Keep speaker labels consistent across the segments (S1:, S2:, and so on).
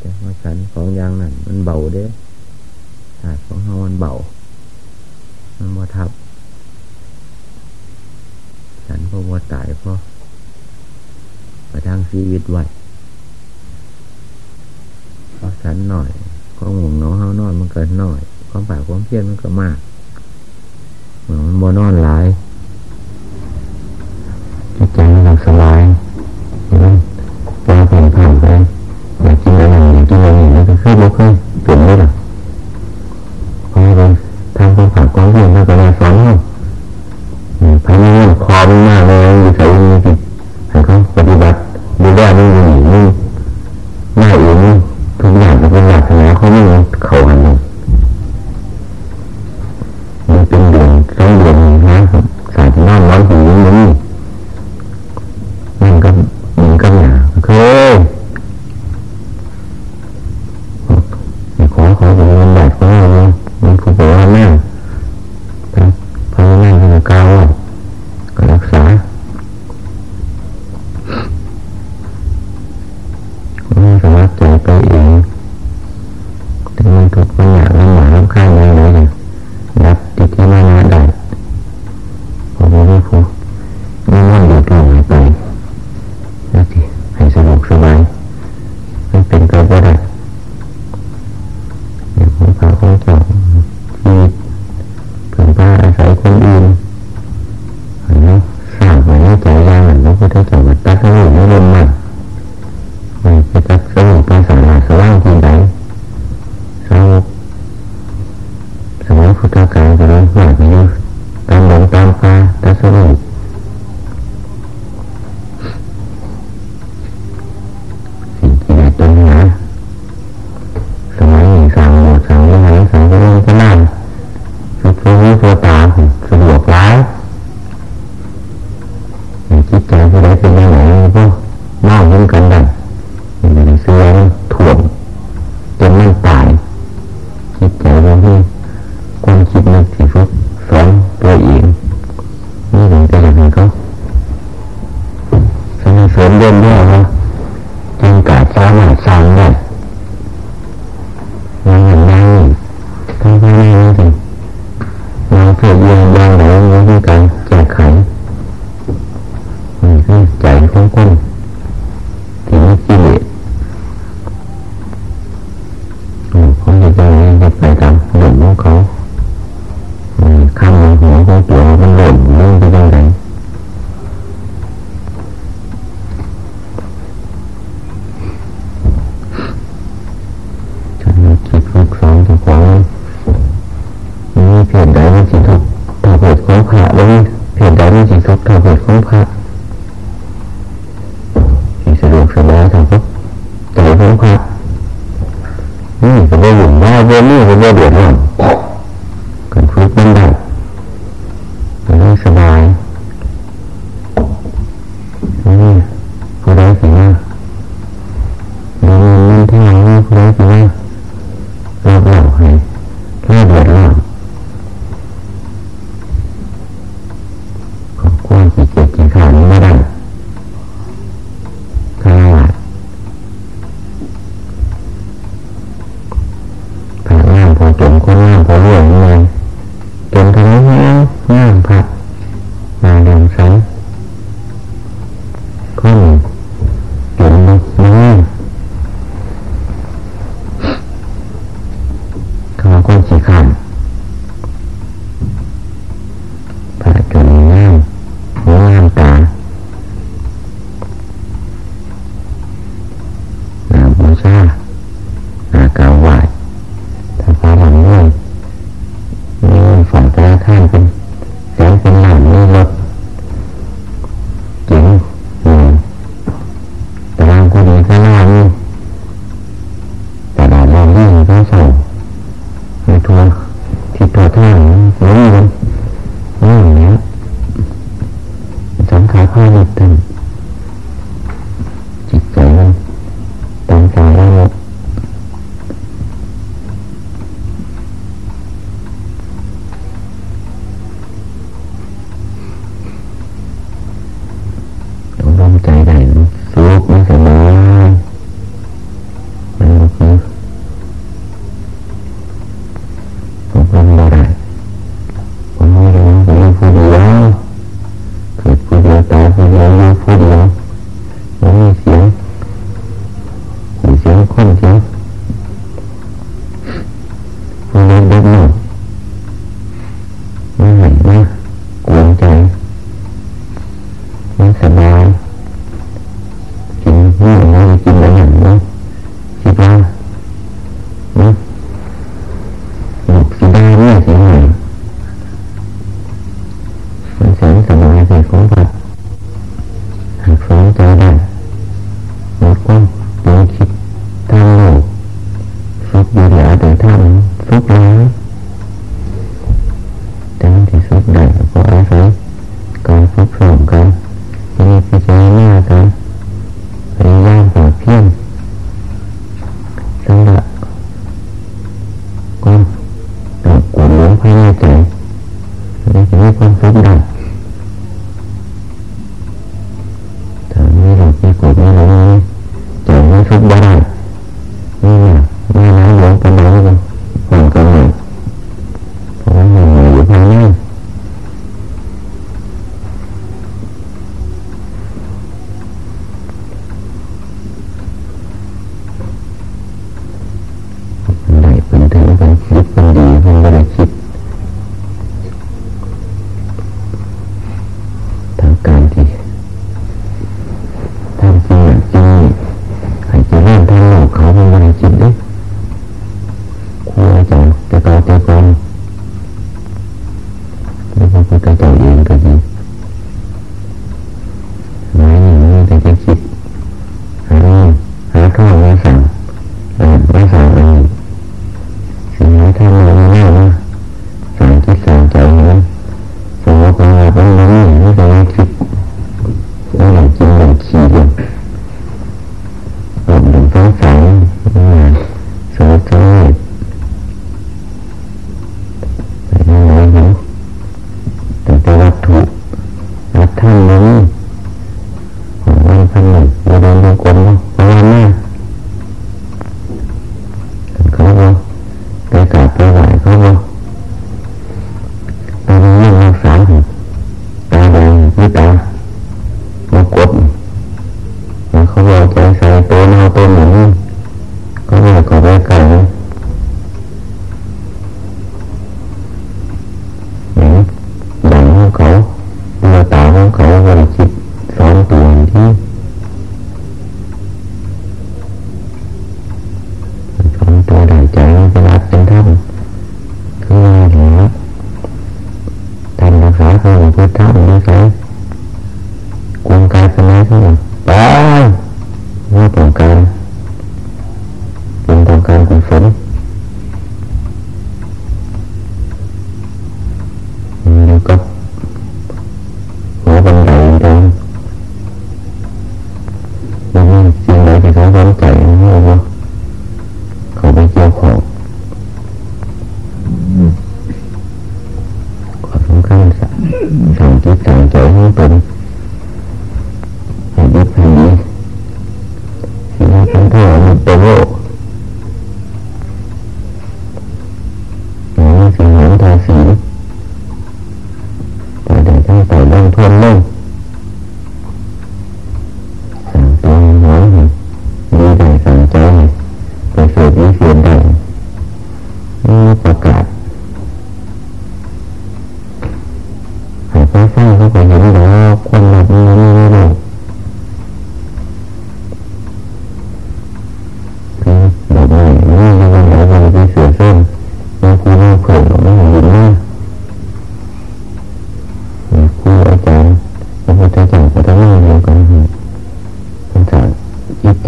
S1: แต่าฉันของยางนั่นมันเบาเด้ถาดของเฮามันเบา มันบ่ทับ ฉันก็บ่ตายเพราะประทังชีวิตไว้เพราะฉันหน่อยก็หงงองเฮานอนมันเกิดหน่อย ความฝ่ายความเพียรมันก็มากเหมือนมันบ่นอนหลาย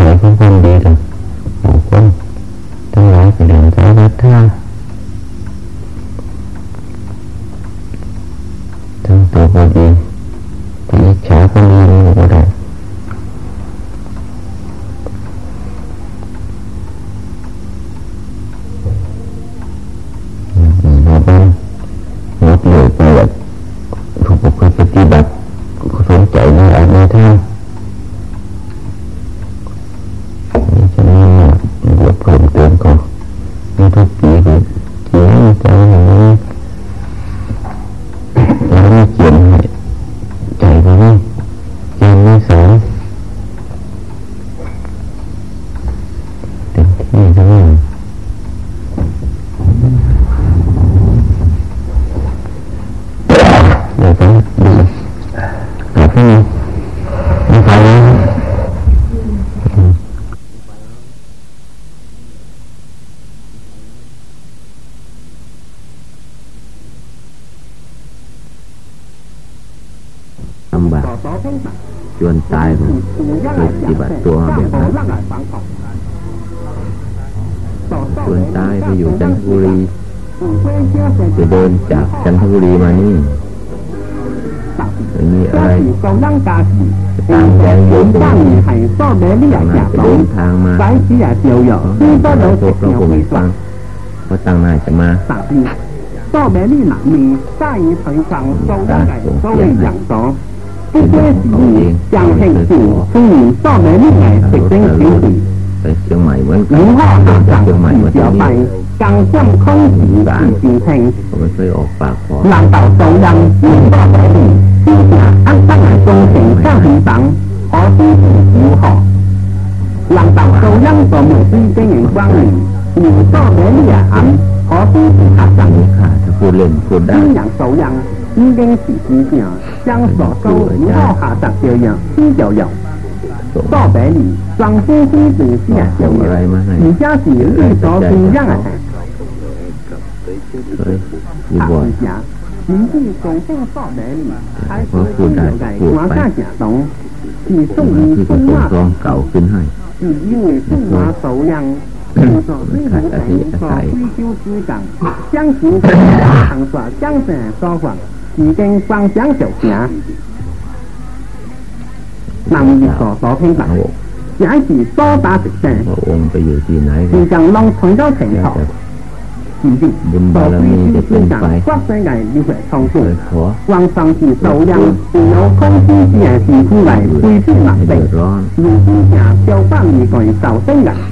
S1: จิตใจข จนตา
S2: ยผมเคยปฏิบัติตัวมาแบบนั้นจนตายไปอยู่จันทบุรีจะเดินจากจันทบุรีมานี่ไม่มีอะไร
S3: 高浪加时，
S2: ตามแรงโยม
S3: 上年系所美呢也
S2: น่า
S3: 假
S2: จะเดิน
S3: 到，
S2: ทางมา
S3: 在此也照耀，
S2: ให้
S3: 最多
S2: เรา
S3: 有
S2: พบ
S3: 食
S2: เรา
S3: 料
S2: ผม
S3: 为
S2: ฟัง
S3: 上。
S2: เพราะตั้งหน้าจะมา
S3: 大便，所美呢南面在于平常高浪嘅所谓人所， 不归是将兴是虽然所美呢系食整小事，
S2: ไปเชียงใหม่เหมือนกัน
S3: 如何
S2: เดิน
S3: 下
S2: จาก
S3: 场
S2: เชียงใหม่มา
S3: 是
S2: ที่
S3: 小
S2: นี่
S3: 费，更将空时是变听。
S2: ผมไม่เคยออกปากขอ
S3: 难道做人先多美丽，思想啱得系造成相平等，可知是如何？难道做人做无知经营关联，而多美丽也暗，可知是黑
S2: อัน
S3: 神
S2: นี้ค่ะถ้าพูดเล่นพูดได้
S3: 天人做人 應經時治病，將所修無後下達教養，先
S2: 教養。
S3: 到百里，長夫妻子先
S2: 啊教養，
S3: 而家是
S2: 綠草生
S3: 長
S2: 啊。下回
S3: 講，經濟總共到百里，開始先了解華夏家懂，是中
S2: 英中
S3: 華，是因為中華首量。所追求所追求之港，相信所行所相信所望。已經雙雙就行，能力所所
S2: 偏
S3: 白，也是多打直正，時常
S2: 弄同咗情
S3: 頭。
S2: 已經到必須思想
S3: 國際
S2: 嘅
S3: 理
S2: 會衝突，
S3: 往上是首量是由空氣自然是出來恢復能
S2: 力，
S3: 如今也標榜於為首先人。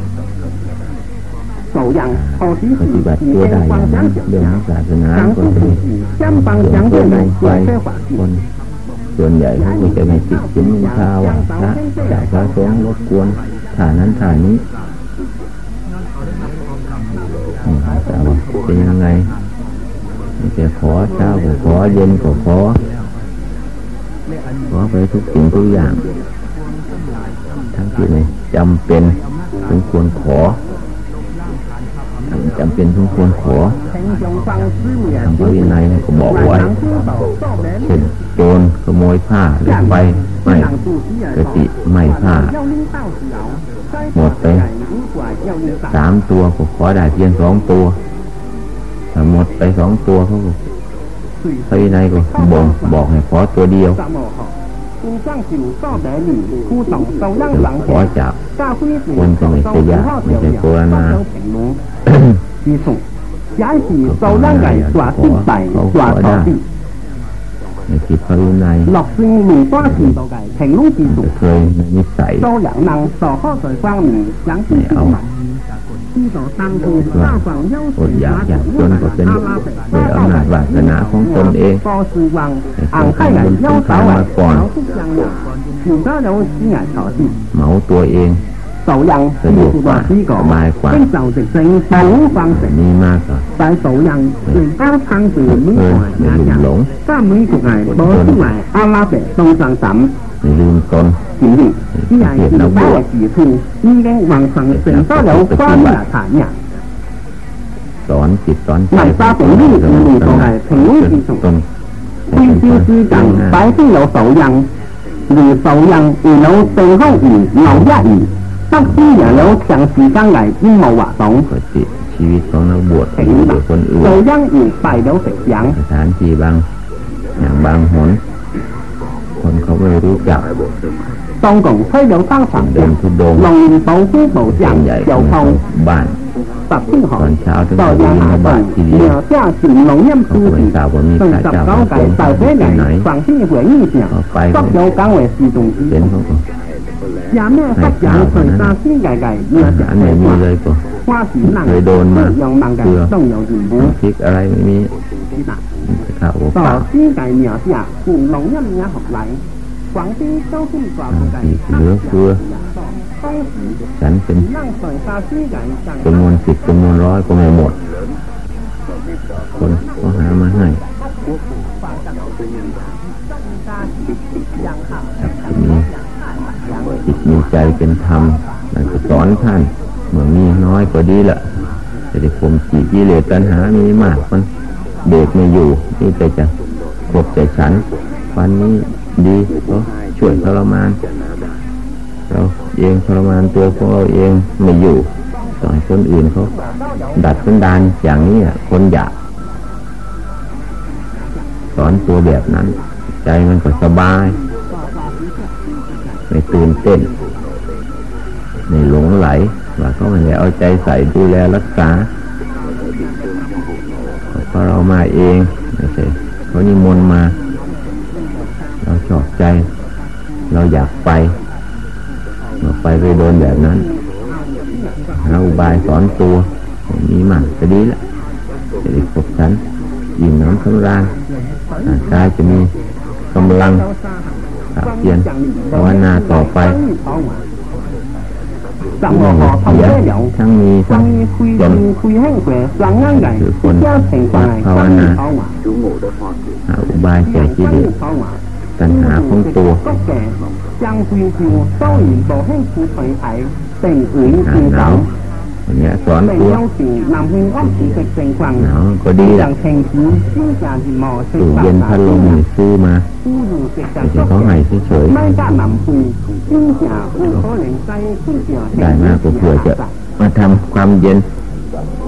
S3: 受人何止
S2: ปฏิบัติ
S3: 是
S2: ตัว
S3: 已
S2: ได้
S3: 经
S2: อย่าง
S3: 光
S2: นั้น
S3: 想
S2: เรื่องของศาสนา
S3: 想
S2: ก็
S3: 是
S2: จะมี
S3: 相帮
S2: ส่วน
S3: 相
S2: ตัว
S3: 对
S2: ล
S3: 嚟
S2: งไป
S3: 做些法
S2: ค
S3: 事。
S2: นส่วนใหญ่เขาก็จะไม่ติดสินนินทาว่าพระจากพระสงฆ์รบกวนฐานนั้นฐานนี้อืมแต่ว่าเป็นยังไงไม่ใช่ขอเช้าก็ขอเย็นก็ขอ ขอไปทุกสิ่งทุกอย่าง ทั้งที่ไม่จำเป็นสมควรขอตั้งใ จำเป็นทุกคนขอทางพระวินัยก็บอกไว้เช่นโจรขโมยผ้าหรือไฟไม่กติไม่ผ้าหมดไปสามตัวก็ขอได้เพียงสองตัวถ้าหมดไปสองตัวเขาพระวินัยก็บอกบอกให้ขอตัวเดียวขอจากคนสมัยเสียไม่ใช่โบราณ 之处，
S3: 也是受
S2: 咱来大天大大土地。
S3: 落水面多是到嘅平庸之
S2: 处，
S3: 多人能受好在方面想知之物。呢度三個三房優
S2: 勢打造優勢阿拉伯巴巴為我
S3: 波士王昂泰人優手為手足相人，全家有資人投資。
S2: 冇對應。าตัวเอง
S3: 受人是话呢个经受直性保放
S2: แต่
S3: 成，
S2: นี้มากกว่า
S3: 但受人连包撑住每
S2: เคย
S3: 个
S2: ใน
S3: 人
S2: หลุมหล
S3: 人，
S2: ง
S3: 三每个系攞出嚟阿拉伯送上审。
S2: ในลืมตน
S3: 显现，呢系自己嘅自负，已经完成成多有关嘅产业。
S2: สอนจิตสอนใจ
S3: 文化本呢五年就系平庸之术。
S2: ตน
S3: 天朝之近，百姓有受人，而受人而有正空而有一而，得知人有长时间嚟应无活动，
S2: ปก ติชีวิตของนักบวช
S3: 平
S2: อยู่
S3: 民
S2: กับคนอื่น
S3: 受因而败有食养，
S2: สถานที่บางอย่างบางหน คนเขาไม่รู้จัก
S3: 当共推有当场
S2: เดินทุดงค์
S3: 农业保护保
S2: ส่วน
S3: 障
S2: ใหญ่
S3: 交
S2: ของเขา
S3: 通。
S2: บ้าน
S3: 十天
S2: ตอ
S3: 河
S2: นเช้าถึง
S3: 到
S2: จะ
S3: 家
S2: ยิน
S3: 下
S2: บาท
S3: 顿，
S2: ทีเดียว
S3: 苗家是农业
S2: เขา
S3: 书
S2: ก็ไม่
S3: 记
S2: ทราบว่ามี
S3: 从
S2: พระ
S3: 十
S2: เจ้า
S3: 九
S2: ของ
S3: 届
S2: ตน
S3: 大
S2: ที่
S3: 会
S2: ไหน
S3: 嚟，广西会议上，
S2: เขาไป
S3: 各
S2: เขา
S3: 有岗位是动
S2: เห็น
S3: 之。
S2: อย่าแม่
S3: สักอย่างใส่
S2: ตา
S3: ซี่ให
S2: ญ่ๆเนื้อจะไม่มีเลยก็
S3: ว่าสีหนัง
S2: เคยโดนมา
S3: ย่งบางกันต้องอย่างอื่น
S2: พริกอะไรไม่มีต่อ
S3: ซี่ไก่เหนีย
S2: วเสียกุ่มหลง
S3: ยำเนื้อหกไหลหวังที่เจ้าขึ้นกว่าผู้ใด
S2: เหลือเพื่อฉันเป็นจำนวนสิบจำนวนร้อยก็ไม่หมด คนก็หามาให้จากนี้ มีใจเป็นธรรมนั่นก็สอนท่านเมื่อมีน้อยก็ดีละจะได้ข่มขีดกิเลสตัณหามีมากมันเบรกไม่อยู่นี่แต่จะกบแต่ฉัน วันนี้ดีก็ช่วยทรมาน เราเองทรมานตัวของเราเองไม่อยู่ต่อคนอื่นเขาดัดสันดานอย่างนี้อะคนอยากสอนตัวแบบนั้น ใจมันก็สบาย ไม่ตื่นเต้นไม่หลงไหลว่าเขาไม่ได้เอาใจใส่ดูแลรักษาเพราะเรามาเองไม่ใช่เขานิมนต์มา เราชอบใจ เราอยากไปเราไปไปโดนแบบนั้นหาอุบายสอนตัวมีมากจะดีละจะได้พบฉันยิ่งน้ำสำราญร่ากายจะมีกำลัง เพียนภาวนาต่อไป
S3: ทั้ง
S2: เสียทั้งมีทั้งจน
S3: คือคนวัดภาว
S2: นาอุบายแก่กิเลสตัณหาของตัว
S3: จังคุยคิวต้อยบ่อแห้คุ
S2: ยไป
S3: ไห
S2: นาว เงี้ยสอน
S3: 定
S2: ตัว
S3: 有时南劝安持的情况，
S2: หนาวก็ดีละ
S3: 让情妇先价业务
S2: ตู้เย็นพัดลมนี่ซื้อมา
S3: 呼吁食
S2: ไม่
S3: 就
S2: ใช่เขาให้เฉย
S3: ไม่加南劝，先价会可能西先价
S2: ๆได้มาก็เพื่อจะมาทำความเย็น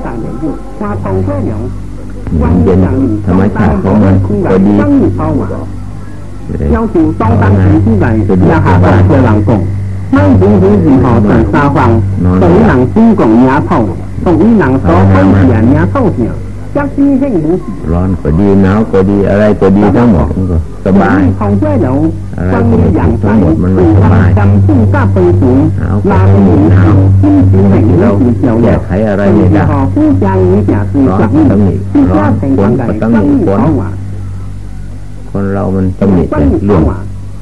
S3: 但系要话同这样。
S2: ความเย็นธรรมชาติของมันก็ดี
S3: 生意跑马。
S2: จะได้
S3: 要求当当时之际，也下国嘅能 共，当政府如何在沙方，对于能诸共也透，同于能所分人也透上，一知兴无时。
S2: ร้อนก็ดีหนาวก็ดีอะไรก็ดีทั้งหมดมันก็สบาย
S3: 同这有关于人生，是真正加倍款，那是你先至明
S2: เรา
S3: 了是
S2: แก้
S3: 有
S2: ไขอะไรไม่
S3: 如
S2: ได้
S3: 何夫将你假是
S2: ร้อน
S3: 实
S2: ตำหนิ
S3: 意，是
S2: ร้อน
S3: 家庭
S2: ฝน
S3: 关
S2: ก็
S3: 系
S2: ตำหนิ
S3: 生意
S2: ฝน
S3: 跑马。
S2: คนเรามันตำหนิแต่เรื่อง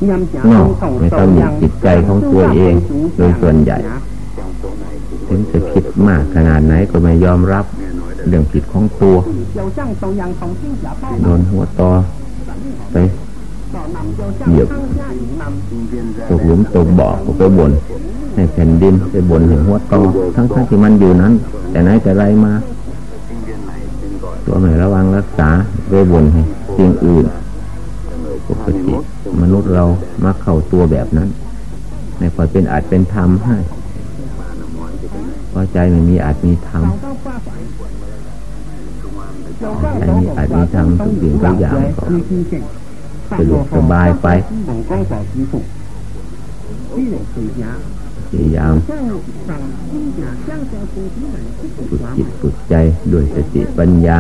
S2: นอกไม่ตำหนิจิตใจของตัวเองโดยส่วนใหญ่ ถึงจะคิดมากขนาดไหนก็ไม่ยอมรับเรื่องผิดของตัวโดนหัวตอไปเหยียบตกหลุมตกบ่อก็ไปบ่นให้แผ่นดินไปบ่นให้หัวตอทั้งทั้งๆที่มันอยู่นั้น แต่ไหนแต่ไรมา ตัวไม่ระวังรักษาโดยบนให้สิ่งอื่นปกติ มนุษย์เรามักเข้าตัวแบบนั้นในพอยเป็นอาจเป็นธรรมให้พอใจไม่มีอาจมีธรรมใจมีอาจมีธรรมทุกสิ่งทุกอย่างก็สะดวกสบายไปพยายามฝึกจิตฝึกใจด้วยสติปัญญา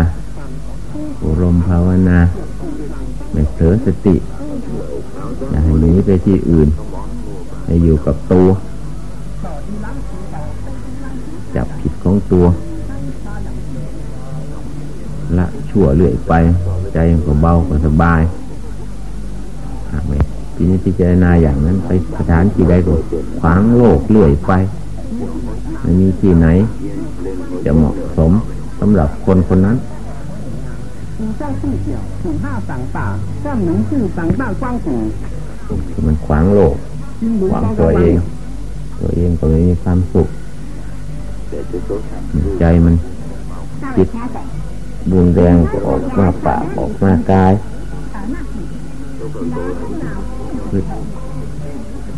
S2: อบรมภาวนาไม่เผลอสติ หนีไปที่อื่นให้อยู่กับตัว จับผิดของตัว ละชั่วเรื่อยไป ใจก็เบาก็สบายหากไม่ทีนี้พิจารณาอย่างนั้นไปสถานที่ใดก็ขวางโลกเรื่อยไปไม่มีที่ไหน จะเหมาะสมสำหรับคนคนนั้น คือมันขวางโลกขวางตัวเอง ตัวเองก็ไม่มีความสุขใจมันจิตบุญแรงก็ออกมาปากออกมากาย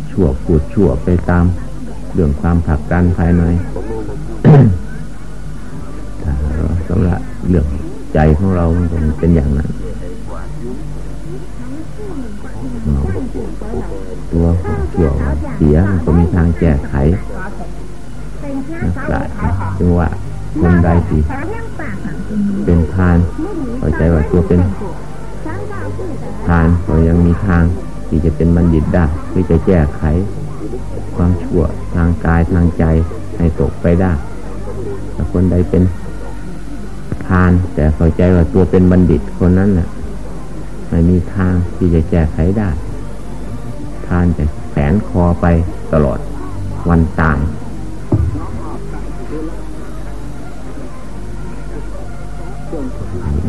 S2: ชั่วปูดชั่วไปตามเรื่องความผักกันภายในถ้าเราสำหรับเรื่อง ใจของเรามันเป็นอย่างนั้นตัวชั่วเสียมันก็มีทางแก้ไขนักปราชญ์จึงว่าคนใดที่เป็นทานเข้าใจว่าตัวเป็นทานก็ยังมีทางที่จะเป็นบัณฑิตได้ที่จะแก้ไข ความชั่วทางกายทางใจให้ตกไปได้ถ้าคนใดเป็น ทาน แต่เข้าใจว่าตัวเป็นบัณฑิตคนนั้นน่ะไม่มีทางที่จะแก้ไขได้ ทานจะแขนคอไปตลอดวันตาย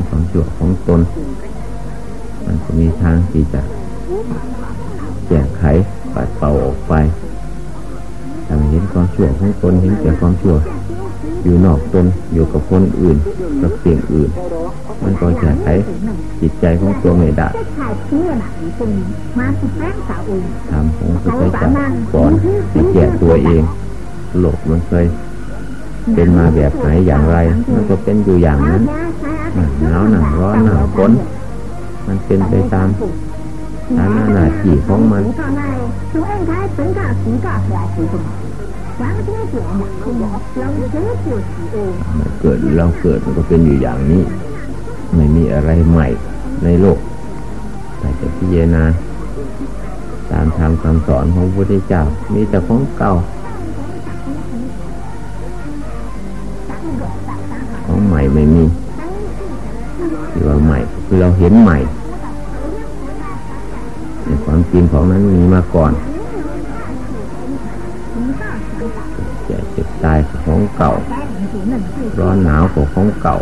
S2: ความชั่วของตน มันจะมีทางที่จะแก้ไขปัดเป่าออกไปถ้าเห็นความชั่วของตนเห็นแต่ความชั่ว อยู่นอกตนอยู่กับคนอื่นกับเสียงอื่น มันก็แก้ไขจิตใจของตัวไม่ได้ทำของพระเจ้าสอนให้แก้ตัวเองโลกมันเคยเป็นมาแบบไหนอย่างไร มันก็เป็นอยู่อย่างนั้นหนาวหนาวร้อนหนาวฝนมันเป็นไปตามฐานะหน้าที่ของมัน เกิดเราเกิดมันก็เป็นอยู่อย่างนี้ ไม่มีอะไรใหม่ในโลกแต่จะพิจารณาตามธรรมคำสอนของพระพุทธเจ้ามีแต่ของเก่า ของใหม่ไม่มีที่ว่าใหม่คือเราเห็นใหม่ในความจริงของนั้นมีมาก่อน เจ็บเจ็บตายของเก่า ร้อนหนาวของเก่า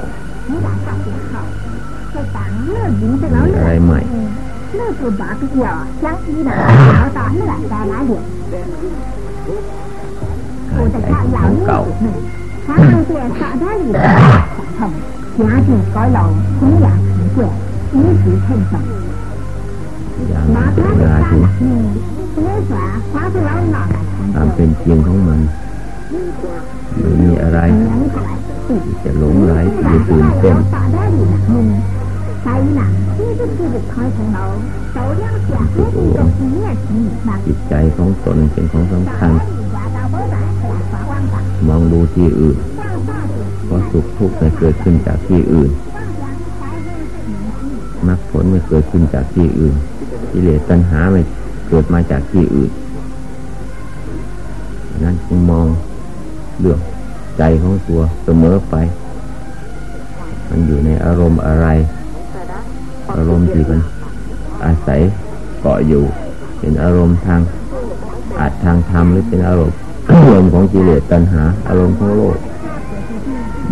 S2: อะไรใหม่การใช้ของเก่าอย่างเวลาที่ตามเป็นจริงของมัน ม่มีอะไรที่จะหลงไหลที่จะตื่นเต้นจิตใจของตนเป็นของสำคัญ มองดูที่อื่นเพราะสุขทุกข์ไม่เกิดขึ้นจากที่อื่นมรรคผลไม่เกิดขึ้นจากที่อื่นกิเลสตัณหาไม่เกิดมาจากที่อื่นนั้นจึงมอง เลือกใจของตัวเสมอไป มันอยู่ในอารมณ์อะไร อารมณ์ที่มันอาศัยเกาะอยู่ เป็นอารมณ์ทางอาจทางธรรมหรือเป็นอารมณ์อารมณ์ของกิเลสตัณหา อารมณ์ของโลก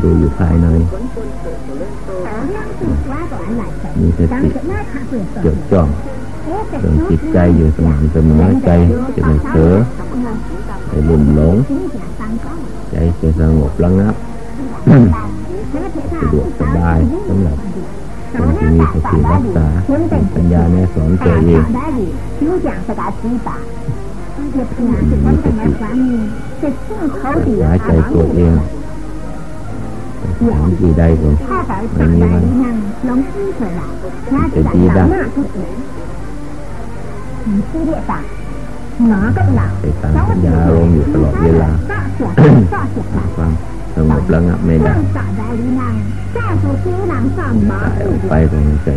S2: ดูอยู่ภายในมีสติจดจ่องเรื่องจิตใจอยู่สม่ำเสมอใจจะไม่เผลอไม่ลุ่มหลง ใจจะสงบระงับสะดวกสบายสำหรับคนที่มีสติรักษาปัญญาแม่สอนตัวเอง
S4: มีสติ
S2: หาใจตัวเองถามที่ใดก็ไม่มีวันจะดีได้ ไปตามปัญญาลงอยู่ตลอดเวลาความสงบระงับไม่ได้ออกไปก็ไม่ใจ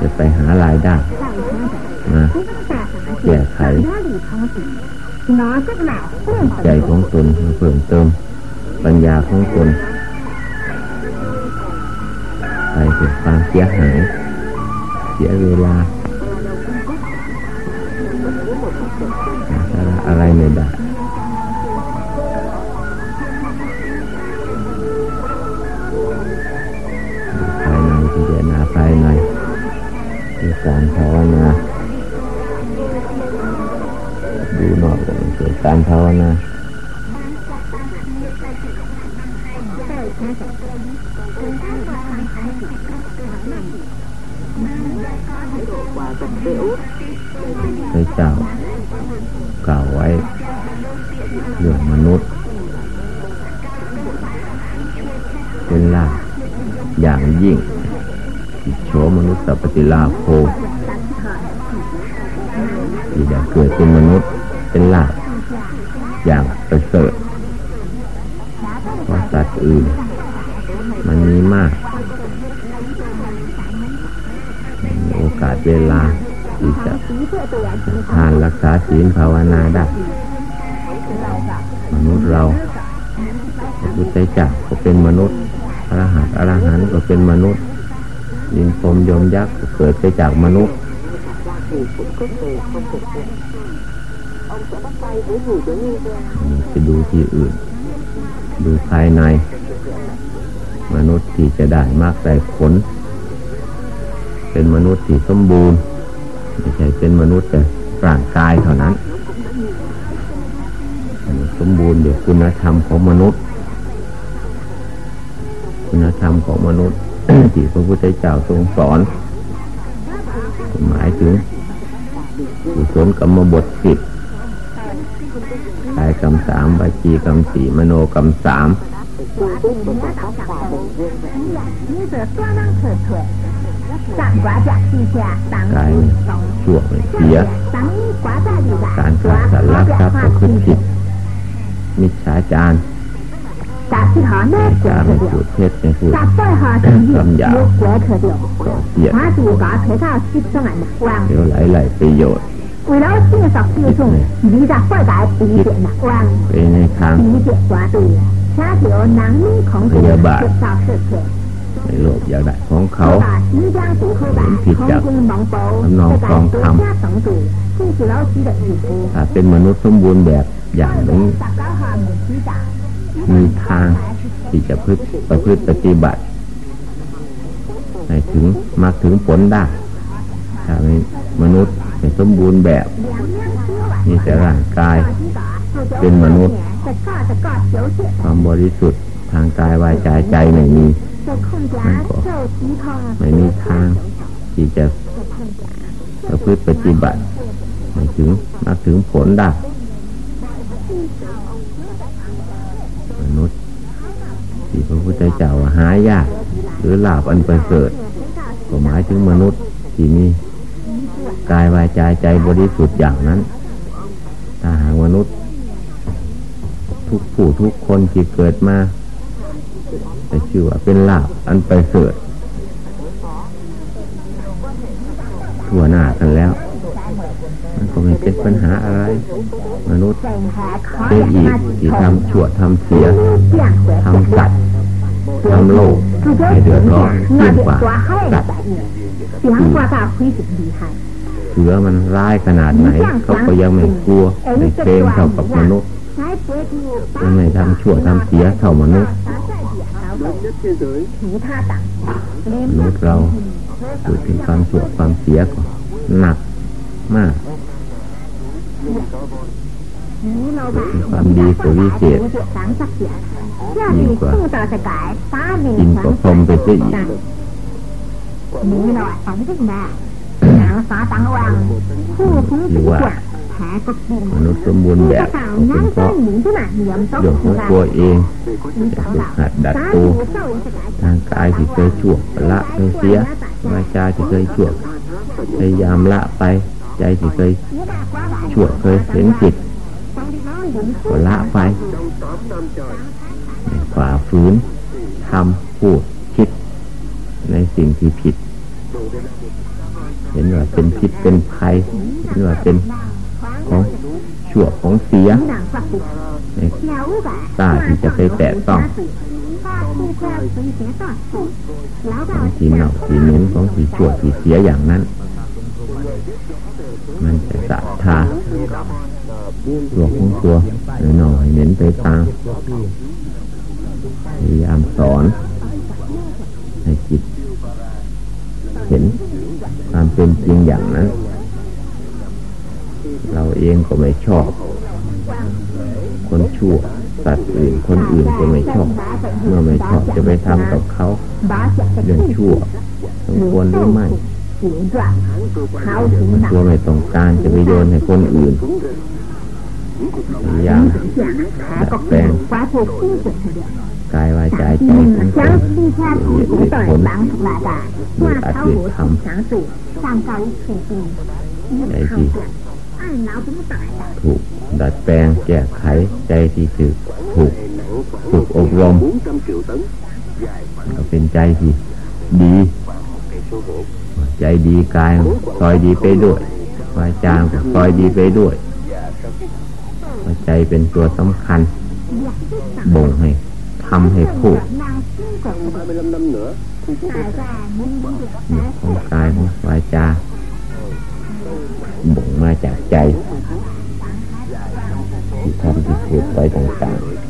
S2: จะไปหารายได้มาแก้ไขใจของตนมาเพิ่มเติม ปัญญาของตนไปเกิดความเสียหายเสียเวลา อะไรไม่ได้ภายในที่เดนาภายในคือการภาวนาดูนอกก็เกิดการภาวนาพระเจ้า กล่าวไว้เรื่องมนุษย์ เป็นลาอย่างยิ่งโฉมนุษย์สัพติลาโภที่ได้เกิดเป็นมนุษย์เป็นลาอย่างประเสริฐเพราะสัตว์อื่น มันมีมากมีโอกาสเวลาที่จะทานรัาศีลภาวนาได้มนุษย์เราพระพุทธเจ้าก็เป็นมนุษย์อรหันต์อรหันต์ก็เป็นมนุษย์ยินพรมยมยักษ์เกิดไปจากมนุษย์จะดูที่อื่น ดูภายใน มนุษย์ที่จะได้มากแต่ผล เป็นมนุษย์ที่สมบูรณ์ ไม่ใช่เป็นมนุษย์แต่ ร่างกายเท่านั้น สมบูรณ์ดี๋ยคุณธรรมของมนุษย์ คุณธรรมของมนุษย์ที่พระพุทธเจ้าทรงสอน หมายถึงกุศลกรรมบทสิบกายกรรมสามวจีกรรมสี่มโนกรรมสาม กายชั่วเสียการขาดสารลักทรัพย์ก็คือผิดมิจฉาจารการไม่พูดเท็จไม่พูดคำหยาบต่อเสียเดี๋ยวไหลๆประโยชน์为了介绍听众，你在后台理解难忘，理解抓对，下条难以控制，介绍事情。 ในโลกอยากได้ของเขาเห็นผิดจากทำนองครองธรรมถ้าเป็นมนุษย์สมบูรณ์แบบอย่างนี้มีทางที่จะพึ่ประพฤติปฏิบัติให้ถึงมาถึงผลได้ถ้าม่มนุษย์สมบูรณ์แบบมีแต่ร่างกาย เป็นมนุษย์ความบริสุทธิ์ทางกายวายใจใจไม่มี มันก็ไม่มีทางที่จะประพฤติปฏิบัติมาถึงมาถึงผลได้มนุษย์ที่พระพุทธเจ้าหายาก หรือลาบอันประเสริฐก็หมายถึงมนุษย์ที่มีกายวายใจใจบริสุทธิ์อย่างนั้นถ้าหากมนุษย์ ทุกผู้ทุกคนที่เกิดมา แต่ชื่อว่าเป็นลาบอันไปเสดทั่วหน้ากันแล้ว มันก็ไม่เป็นปัญหาอะไร มนุษย์เสียอีกที่ทำชั่วทำเสียทำสัตว์ทำโลกให้เดือดร้อนยิ่งกว่าสัตว์เสือมันร้ายขนาดไหน เขาก็ยังไม่กลัวไม่เกรงเท่ากับมนุษย์มันไม่ทำชั่วทำเสียเท่ามนุษย์ รถเราเกิดเป็นความสุขความเสียก็หนักมากความดีกว่าวิเศษ
S4: ดีกว่า
S2: กินกว่าพรมไปเสียอีก
S4: หรือว่า
S2: มนุษย์สมบูรณ์แบบ
S4: คุ
S2: ณก็ยกของตัวเองอ
S4: ยา
S2: กหัดดัดตั
S4: ว
S2: ทางกายที่เคยชั่วละไปเสียมาชาที่เคยชั่วพยายามละไป ใจที่เคยชั่วเคยเห็นจิตก็ละไปฝ่าฝืนทำพูดคิด ในสิ่งที่ผิด เห็นว่าเป็นผิดเป็นภัยเห็นว่าเป็น ของชั่วของเสียในกล้าที่จะไปแตะต้องของสีเน่าที่เหม็นของที่ชั่วที่เสียอย่างนั้น มันจะสะทาตัวของตัวหน่อยๆเหม็นไปตามพยายามสอนให้จิตเห็นความเป็นจริงอย่างนั้น เราเองก็ไม่ชอบ คนชั่วสัตว์อื่นคนอื่นก็ไม่ชอบ เมื่อไม่ชอบจะไปทำกับเขาเรื่องชั่วสมควรหรือไม่ตัวไม่ต้องการจะไปโยนให้คนอื่นพยายามดัดแปลงกายวาจาใจของตนเหตุด้วยผลด้วยอัดด้วยทำใจที่ ถูกดัดแปลงแก้ไขใจที่ถูกถูกถูกอบรมก็เป็นใจที่ดี ใจดีกายซอยดีไปด้วยวาจาก็ซอยดีไปด้วยเพราะใจเป็นตัวสำคัญ บ่งให้ทำให้พูดของกายของวาจา บ่งมาจากใจที่ทำที่พูดไปต่างๆ